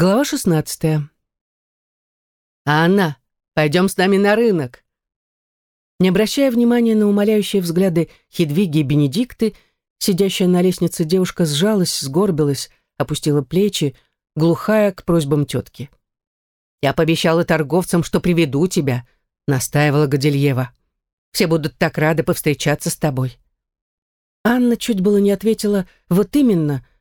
Глава 16. «Анна, пойдем с нами на рынок!» Не обращая внимания на умоляющие взгляды Хедвиги и Бенедикты, сидящая на лестнице девушка сжалась, сгорбилась, опустила плечи, глухая к просьбам тетки. «Я пообещала торговцам, что приведу тебя», — настаивала Гадильева. «Все будут так рады повстречаться с тобой». Анна чуть было не ответила «вот именно», —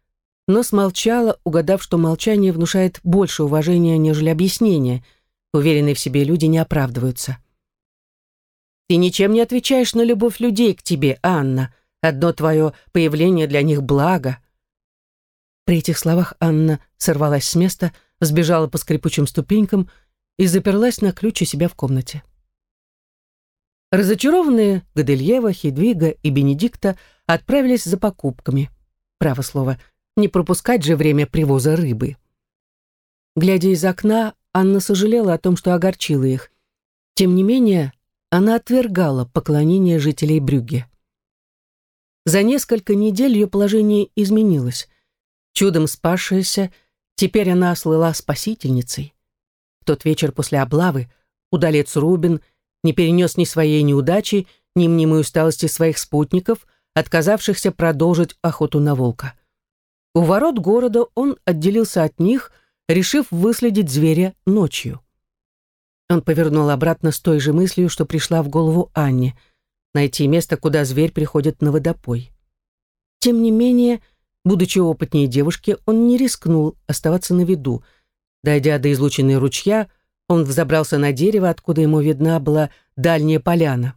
но смолчала, угадав, что молчание внушает больше уважения, нежели объяснение. Уверенные в себе люди не оправдываются. «Ты ничем не отвечаешь на любовь людей к тебе, Анна. Одно твое появление для них благо». При этих словах Анна сорвалась с места, сбежала по скрипучим ступенькам и заперлась на ключ у себя в комнате. Разочарованные Гадельева, Хедвига и Бенедикта отправились за покупками. Право слово — не пропускать же время привоза рыбы. Глядя из окна, Анна сожалела о том, что огорчила их. Тем не менее, она отвергала поклонение жителей Брюгге. За несколько недель ее положение изменилось. Чудом спасшаяся, теперь она слыла спасительницей. В тот вечер после облавы удалец Рубин не перенес ни своей неудачи, ни мнимой усталости своих спутников, отказавшихся продолжить охоту на волка. У ворот города он отделился от них, решив выследить зверя ночью. Он повернул обратно с той же мыслью, что пришла в голову Анне — найти место, куда зверь приходит на водопой. Тем не менее, будучи опытнее девушки, он не рискнул оставаться на виду. Дойдя до излученной ручья, он взобрался на дерево, откуда ему видна была дальняя поляна.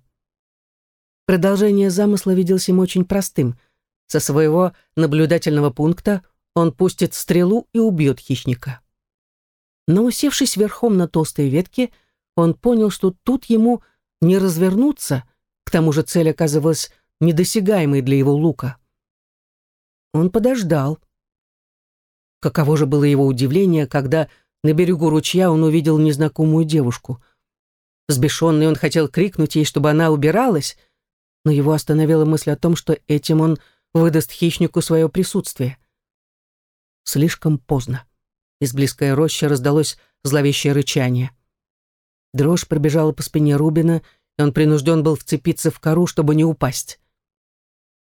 Продолжение замысла виделось ему очень простым — со своего наблюдательного пункта он пустит стрелу и убьет хищника. Но усевшись верхом на толстой ветке, он понял, что тут ему не развернуться, к тому же цель оказывалась недосягаемой для его лука. Он подождал. Каково же было его удивление, когда на берегу ручья он увидел незнакомую девушку. Сбешенный он хотел крикнуть ей, чтобы она убиралась, но его остановила мысль о том, что этим он выдаст хищнику свое присутствие. Слишком поздно. Из близкой рощи раздалось зловещее рычание. Дрожь пробежала по спине Рубина, и он принужден был вцепиться в кору, чтобы не упасть.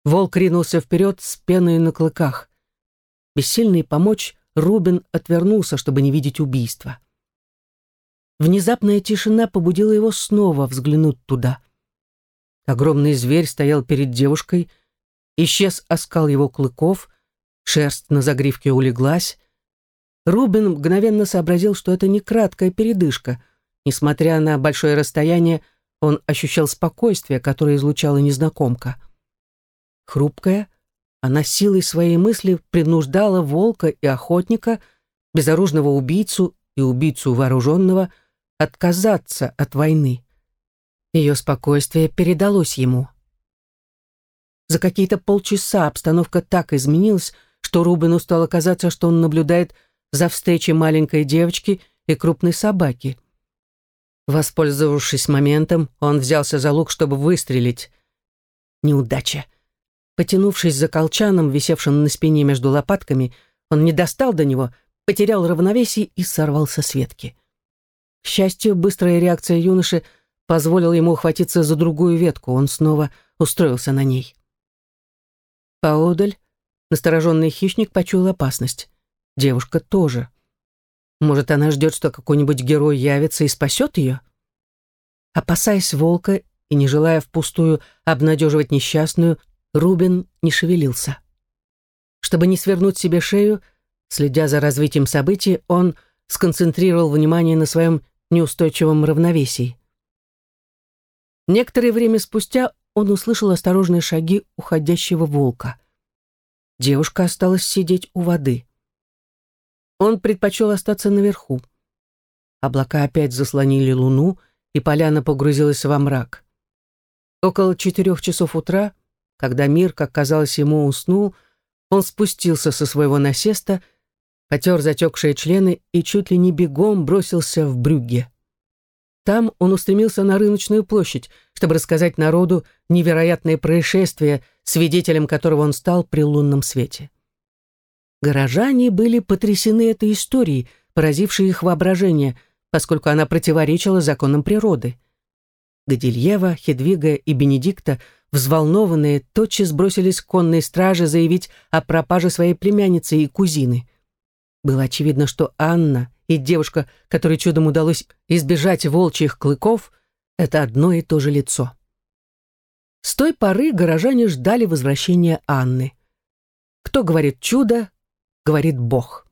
Волк ринулся вперед с пеной на клыках. Бессильный помочь, Рубин отвернулся, чтобы не видеть убийства. Внезапная тишина побудила его снова взглянуть туда. Огромный зверь стоял перед девушкой, Исчез оскал его клыков, шерсть на загривке улеглась. Рубин мгновенно сообразил, что это не краткая передышка. Несмотря на большое расстояние, он ощущал спокойствие, которое излучала незнакомка. Хрупкая, она силой своей мысли принуждала волка и охотника, безоружного убийцу и убийцу вооруженного, отказаться от войны. Ее спокойствие передалось ему. За какие-то полчаса обстановка так изменилась, что Рубину стало казаться, что он наблюдает за встречей маленькой девочки и крупной собаки. Воспользовавшись моментом, он взялся за лук, чтобы выстрелить. Неудача. Потянувшись за колчаном, висевшим на спине между лопатками, он не достал до него, потерял равновесие и сорвался с ветки. К счастью, быстрая реакция юноши позволила ему ухватиться за другую ветку, он снова устроился на ней. Поодаль настороженный хищник почуял опасность. Девушка тоже. Может, она ждет, что какой-нибудь герой явится и спасет ее? Опасаясь волка и не желая впустую обнадеживать несчастную, Рубин не шевелился. Чтобы не свернуть себе шею, следя за развитием событий, он сконцентрировал внимание на своем неустойчивом равновесии. Некоторое время спустя он услышал осторожные шаги уходящего волка. Девушка осталась сидеть у воды. Он предпочел остаться наверху. Облака опять заслонили луну, и поляна погрузилась во мрак. Около четырех часов утра, когда мир, как казалось ему, уснул, он спустился со своего насеста, потер затекшие члены и чуть ли не бегом бросился в брюгге. Там он устремился на рыночную площадь, чтобы рассказать народу невероятное происшествие, свидетелем которого он стал при лунном свете. Горожане были потрясены этой историей, поразившей их воображение, поскольку она противоречила законам природы. Гадильева, Хедвига и Бенедикта, взволнованные, тотчас бросились к конной страже заявить о пропаже своей племянницы и кузины. Было очевидно, что Анна и девушка, которой чудом удалось избежать волчьих клыков, это одно и то же лицо. С той поры горожане ждали возвращения Анны. Кто говорит чудо, говорит Бог.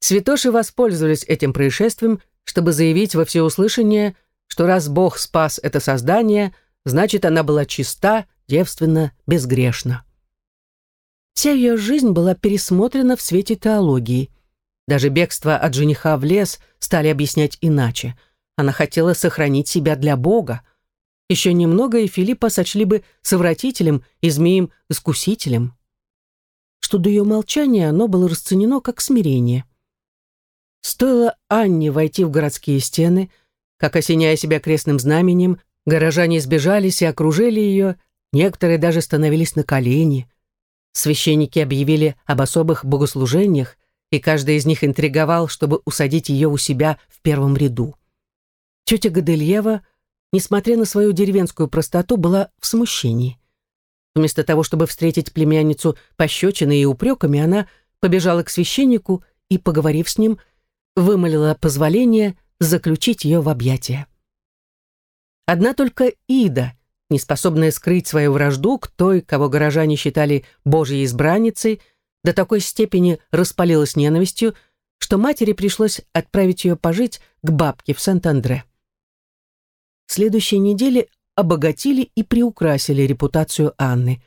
Святоши воспользовались этим происшествием, чтобы заявить во всеуслышание, что раз Бог спас это создание, значит, она была чиста, девственна, безгрешна. Вся ее жизнь была пересмотрена в свете теологии. Даже бегство от жениха в лес стали объяснять иначе. Она хотела сохранить себя для Бога. Еще немного, и Филиппа сочли бы совратителем и змеем-искусителем. Что до ее молчания, оно было расценено как смирение. Стоило Анне войти в городские стены, как, осеняя себя крестным знаменем, горожане сбежались и окружили ее, некоторые даже становились на колени. Священники объявили об особых богослужениях, и каждый из них интриговал, чтобы усадить ее у себя в первом ряду. Тетя Гадельева, несмотря на свою деревенскую простоту, была в смущении. Вместо того, чтобы встретить племянницу пощечиной и упреками, она побежала к священнику и, поговорив с ним, вымолила позволение заключить ее в объятия. Одна только Ида, неспособная скрыть свою вражду к той, кого горожане считали Божьей избранницей, до такой степени распалилась ненавистью, что матери пришлось отправить ее пожить к бабке в Сент-Андре. Следующие недели обогатили и приукрасили репутацию Анны.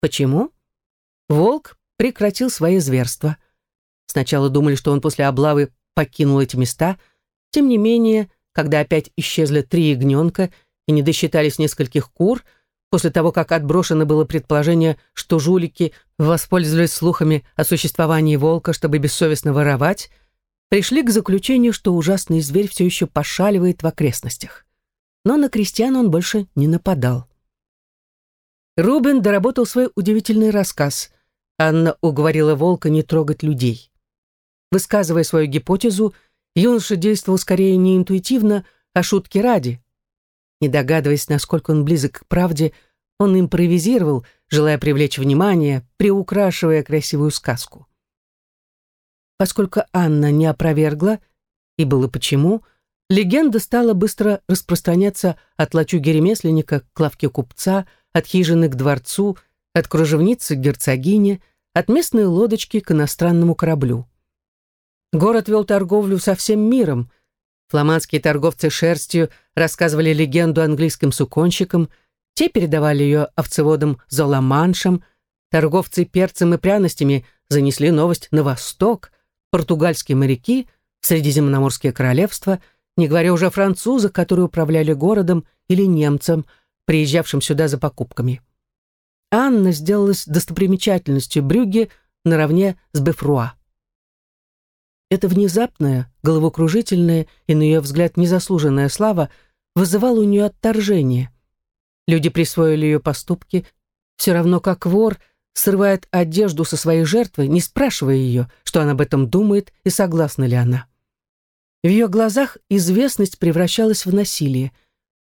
Почему? Волк прекратил свои зверства. Сначала думали, что он после облавы покинул эти места. Тем не менее, когда опять исчезли три ягненка и не досчитались нескольких кур, после того, как отброшено было предположение, что жулики воспользовались слухами о существовании волка, чтобы бессовестно воровать, пришли к заключению, что ужасный зверь все еще пошаливает в окрестностях. Но на крестьян он больше не нападал. Рубен доработал свой удивительный рассказ. Анна уговорила волка не трогать людей. Высказывая свою гипотезу, юноша действовал скорее не интуитивно, а шутки ради. Не догадываясь, насколько он близок к правде, он импровизировал, желая привлечь внимание, приукрашивая красивую сказку. Поскольку Анна не опровергла, и было почему, легенда стала быстро распространяться от лачуги ремесленника к лавке купца, от хижины к дворцу, от кружевницы к герцогине, от местной лодочки к иностранному кораблю. Город вел торговлю со всем миром. Фламандские торговцы шерстью рассказывали легенду английским суконщикам, те передавали ее овцеводам за Ла-Маншем, торговцы перцем и пряностями занесли новость на восток, португальские моряки Средиземноморские королевства, не говоря уже о французах, которые управляли городом, или немцам, приезжавшим сюда за покупками. Анна сделалась достопримечательностью Брюгге наравне с Бефруа. Эта внезапная, головокружительная и, на ее взгляд, незаслуженная слава вызывала у нее отторжение. Люди присвоили ее поступки, все равно как вор срывает одежду со своей жертвы, не спрашивая ее, что она об этом думает и согласна ли она. В ее глазах известность превращалась в насилие.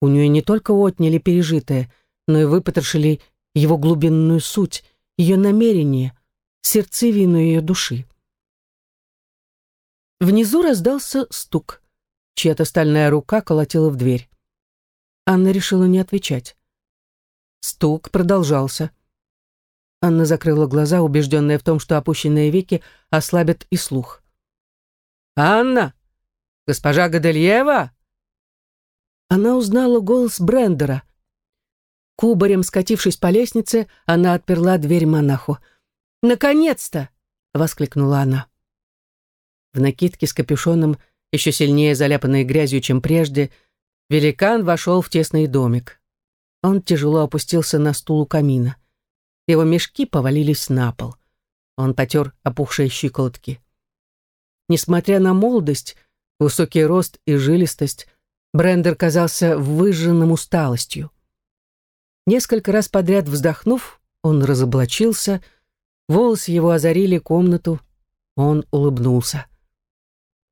У нее не только отняли пережитое, но и выпотрошили его глубинную суть, ее намерение, сердцевину ее души. Внизу раздался стук. Чья-то стальная рука колотила в дверь. Анна решила не отвечать. Стук продолжался. Анна закрыла глаза, убежденная в том, что опущенные веки ослабят и слух. «Анна! Госпожа Гадельева!» Она узнала голос Брендера. Кубарем скатившись по лестнице, она отперла дверь монаху. «Наконец-то!» — воскликнула она. В накидке с капюшоном, еще сильнее заляпанной грязью, чем прежде, великан вошел в тесный домик. Он тяжело опустился на стул у камина. Его мешки повалились на пол. Он потер опухшие щиколотки. Несмотря на молодость, высокий рост и жилистость, Брендер казался выжженным усталостью. Несколько раз подряд вздохнув, он разоблачился, Волосы его озарили комнату. Он улыбнулся.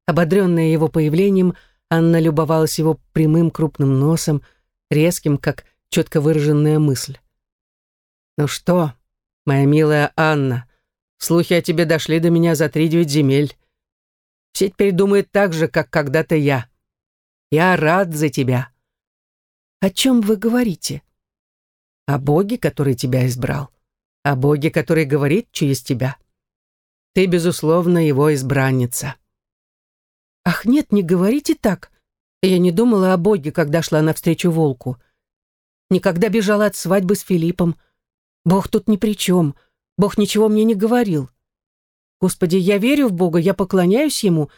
Ободренная его появлением, Анна любовалась его прямым крупным носом, резким, как четко выраженная мысль. «Ну что, моя милая Анна, слухи о тебе дошли до меня за три девять земель. Все теперь думают так же, как когда-то я. Я рад за тебя». «О чем вы говорите?» «О Боге, который тебя избрал. О Боге, который говорит через тебя. Ты, безусловно, его избранница». «Ах, нет, не говорите так. Я не думала о Боге, когда шла навстречу волку. Никогда бежала от свадьбы с Филиппом. Бог тут ни при чем. Бог ничего мне не говорил. Господи, я верю в Бога, я поклоняюсь Ему,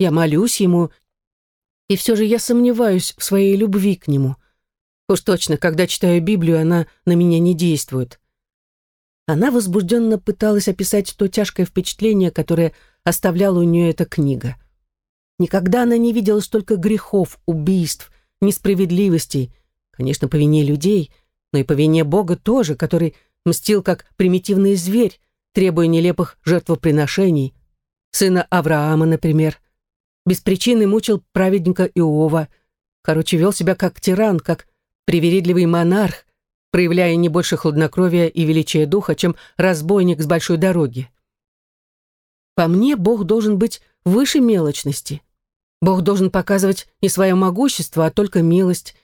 я молюсь Ему, и все же я сомневаюсь в своей любви к Нему. Уж точно, когда читаю Библию, она на меня не действует. Она возбужденно пыталась описать то тяжкое впечатление, которое оставляла у нее эта книга. Никогда она не видела столько грехов, убийств, несправедливостей, конечно, по вине людей, но и по вине Бога тоже, который мстил как примитивный зверь, требуя нелепых жертвоприношений. Сына Авраама, например. Без причины мучил праведника Иова. Короче, вел себя как тиран, как привередливый монарх, проявляя не больше хладнокровия и величия духа, чем разбойник с большой дороги. По мне, Бог должен быть выше мелочности. Бог должен показывать не свое могущество, а только милость.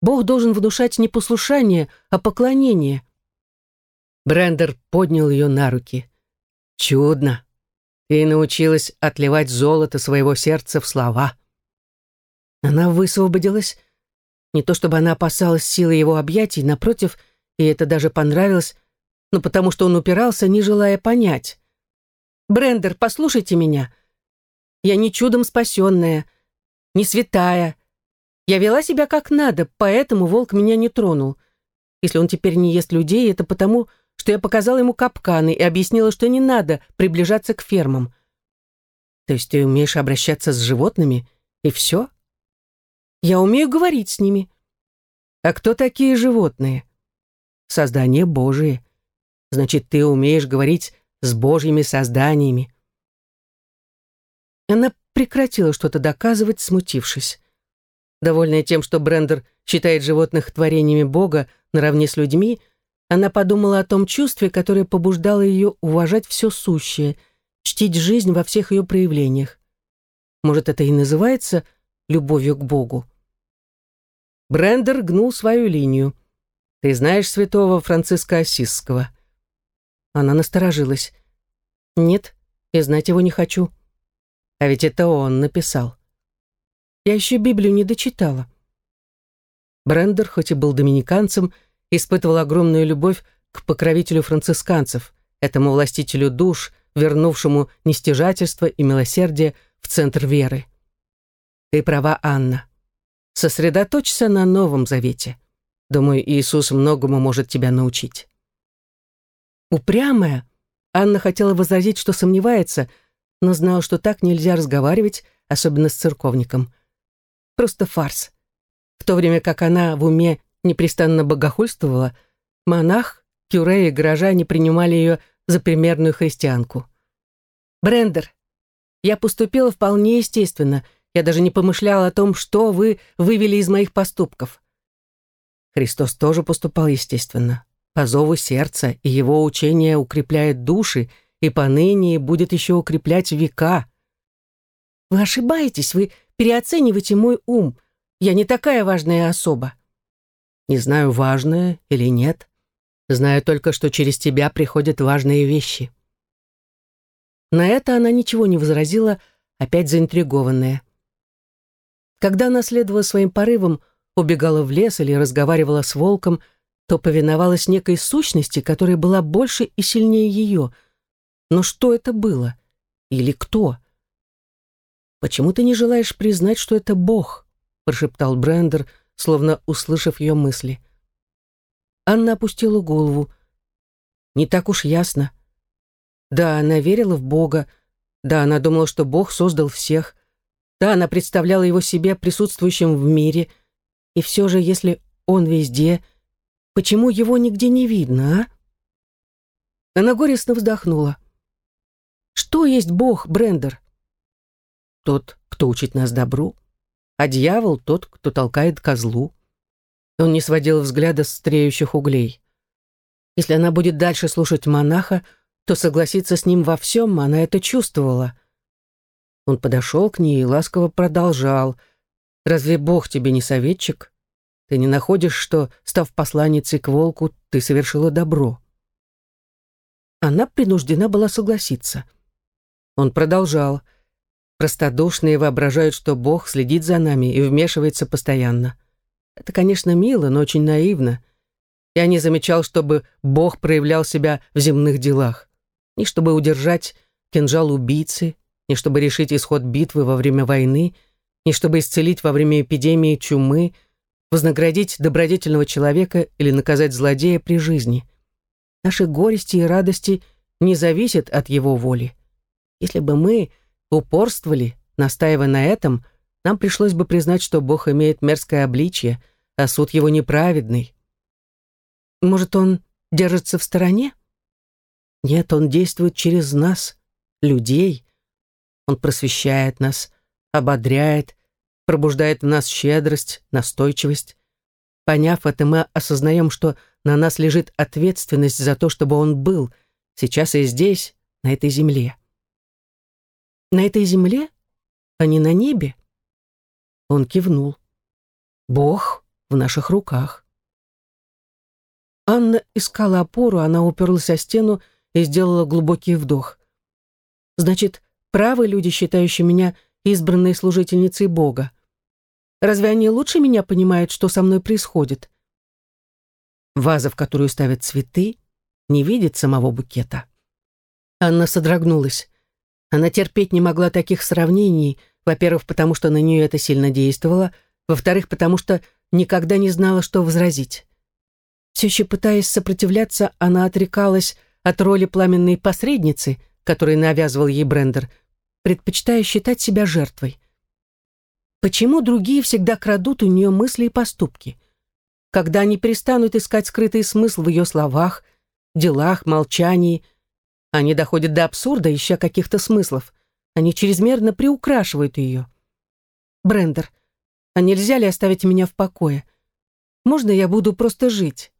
Бог должен внушать не послушание, а поклонение. Брендер поднял ее на руки. «Чудно. Ты научилась отливать золото своего сердца в слова». Она высвободилась. Не то чтобы она опасалась силы его объятий, напротив, и это даже понравилось, но потому что он упирался, не желая понять. «Брендер, послушайте меня. Я не чудом спасенная, не святая. Я вела себя как надо, поэтому волк меня не тронул. Если он теперь не ест людей, это потому, что я показала ему капканы и объяснила, что не надо приближаться к фермам. То есть ты умеешь обращаться с животными, и все? Я умею говорить с ними. А кто такие животные? Создание Божие. Значит, ты умеешь говорить с Божьими созданиями. Она прекратила что-то доказывать, смутившись. Довольная тем, что Брендер считает животных творениями Бога наравне с людьми, она подумала о том чувстве, которое побуждало ее уважать все сущее, чтить жизнь во всех ее проявлениях. Может, это и называется любовью к Богу. Брендер гнул свою линию. «Ты знаешь святого Франциска Осисского?» Она насторожилась. «Нет, я знать его не хочу». А ведь это он написал. Я еще Библию не дочитала. Брендер, хоть и был доминиканцем, испытывал огромную любовь к покровителю францисканцев, этому властителю душ, вернувшему нестяжательство и милосердие в центр веры. Ты права, Анна. Сосредоточься на Новом Завете. Думаю, Иисус многому может тебя научить. Упрямая, Анна хотела возразить, что сомневается — но знал, что так нельзя разговаривать, особенно с церковником. Просто фарс. В то время как она в уме непрестанно богохульствовала, монах, кюре и горожане принимали ее за примерную христианку. «Брендер, я поступила вполне естественно. Я даже не помышляла о том, что вы вывели из моих поступков». Христос тоже поступал естественно, по зову сердца, и его учение укрепляет души, и поныне будет еще укреплять века. Вы ошибаетесь, вы переоцениваете мой ум. Я не такая важная особа. Не знаю, важная или нет. Знаю только, что через тебя приходят важные вещи. На это она ничего не возразила, опять заинтригованная. Когда она следовала своим порывам, убегала в лес или разговаривала с волком, то повиновалась некой сущности, которая была больше и сильнее ее — но что это было? Или кто? «Почему ты не желаешь признать, что это Бог?» прошептал Брендер, словно услышав ее мысли. Анна опустила голову. «Не так уж ясно. Да, она верила в Бога. Да, она думала, что Бог создал всех. Да, она представляла его себе присутствующим в мире. И все же, если он везде, почему его нигде не видно, а?» Она горестно вздохнула. «Что есть Бог, Брендер?» «Тот, кто учит нас добру, а дьявол — тот, кто толкает козлу». Он не сводил взгляда с стреющих углей. Если она будет дальше слушать монаха, то согласиться с ним во всем она это чувствовала. Он подошел к ней и ласково продолжал. «Разве Бог тебе не советчик? Ты не находишь, что, став посланницей к волку, ты совершила добро?» Она принуждена была согласиться. Он продолжал. «Простодушные воображают, что Бог следит за нами и вмешивается постоянно. Это, конечно, мило, но очень наивно. Я не замечал, чтобы Бог проявлял себя в земных делах. Ни чтобы удержать кинжал убийцы, ни чтобы решить исход битвы во время войны, ни чтобы исцелить во время эпидемии чумы, вознаградить добродетельного человека или наказать злодея при жизни. Наши горести и радости не зависят от его воли. Если бы мы упорствовали, настаивая на этом, нам пришлось бы признать, что Бог имеет мерзкое обличье, а суд его неправедный. Может, он держится в стороне? Нет, он действует через нас, людей. Он просвещает нас, ободряет, пробуждает в нас щедрость, настойчивость. Поняв это, мы осознаем, что на нас лежит ответственность за то, чтобы он был сейчас и здесь, на этой земле. На этой земле, а не на небе? Он кивнул. Бог в наших руках. Анна искала опору, она уперлась о стену и сделала глубокий вдох. Значит, правы люди, считающие меня избранной служительницей Бога. Разве они лучше меня понимают, что со мной происходит? Ваза, в которую ставят цветы, не видит самого букета. Анна содрогнулась. Она терпеть не могла таких сравнений, во-первых, потому что на нее это сильно действовало, во-вторых, потому что никогда не знала, что возразить. Все еще пытаясь сопротивляться, она отрекалась от роли пламенной посредницы, которую навязывал ей Брендер, предпочитая считать себя жертвой. Почему другие всегда крадут у нее мысли и поступки? Когда они перестанут искать скрытый смысл в ее словах, делах, молчании, они доходят до абсурда, ища каких-то смыслов. Они чрезмерно приукрашивают ее. Брендер, а нельзя ли оставить меня в покое? Можно я буду просто жить?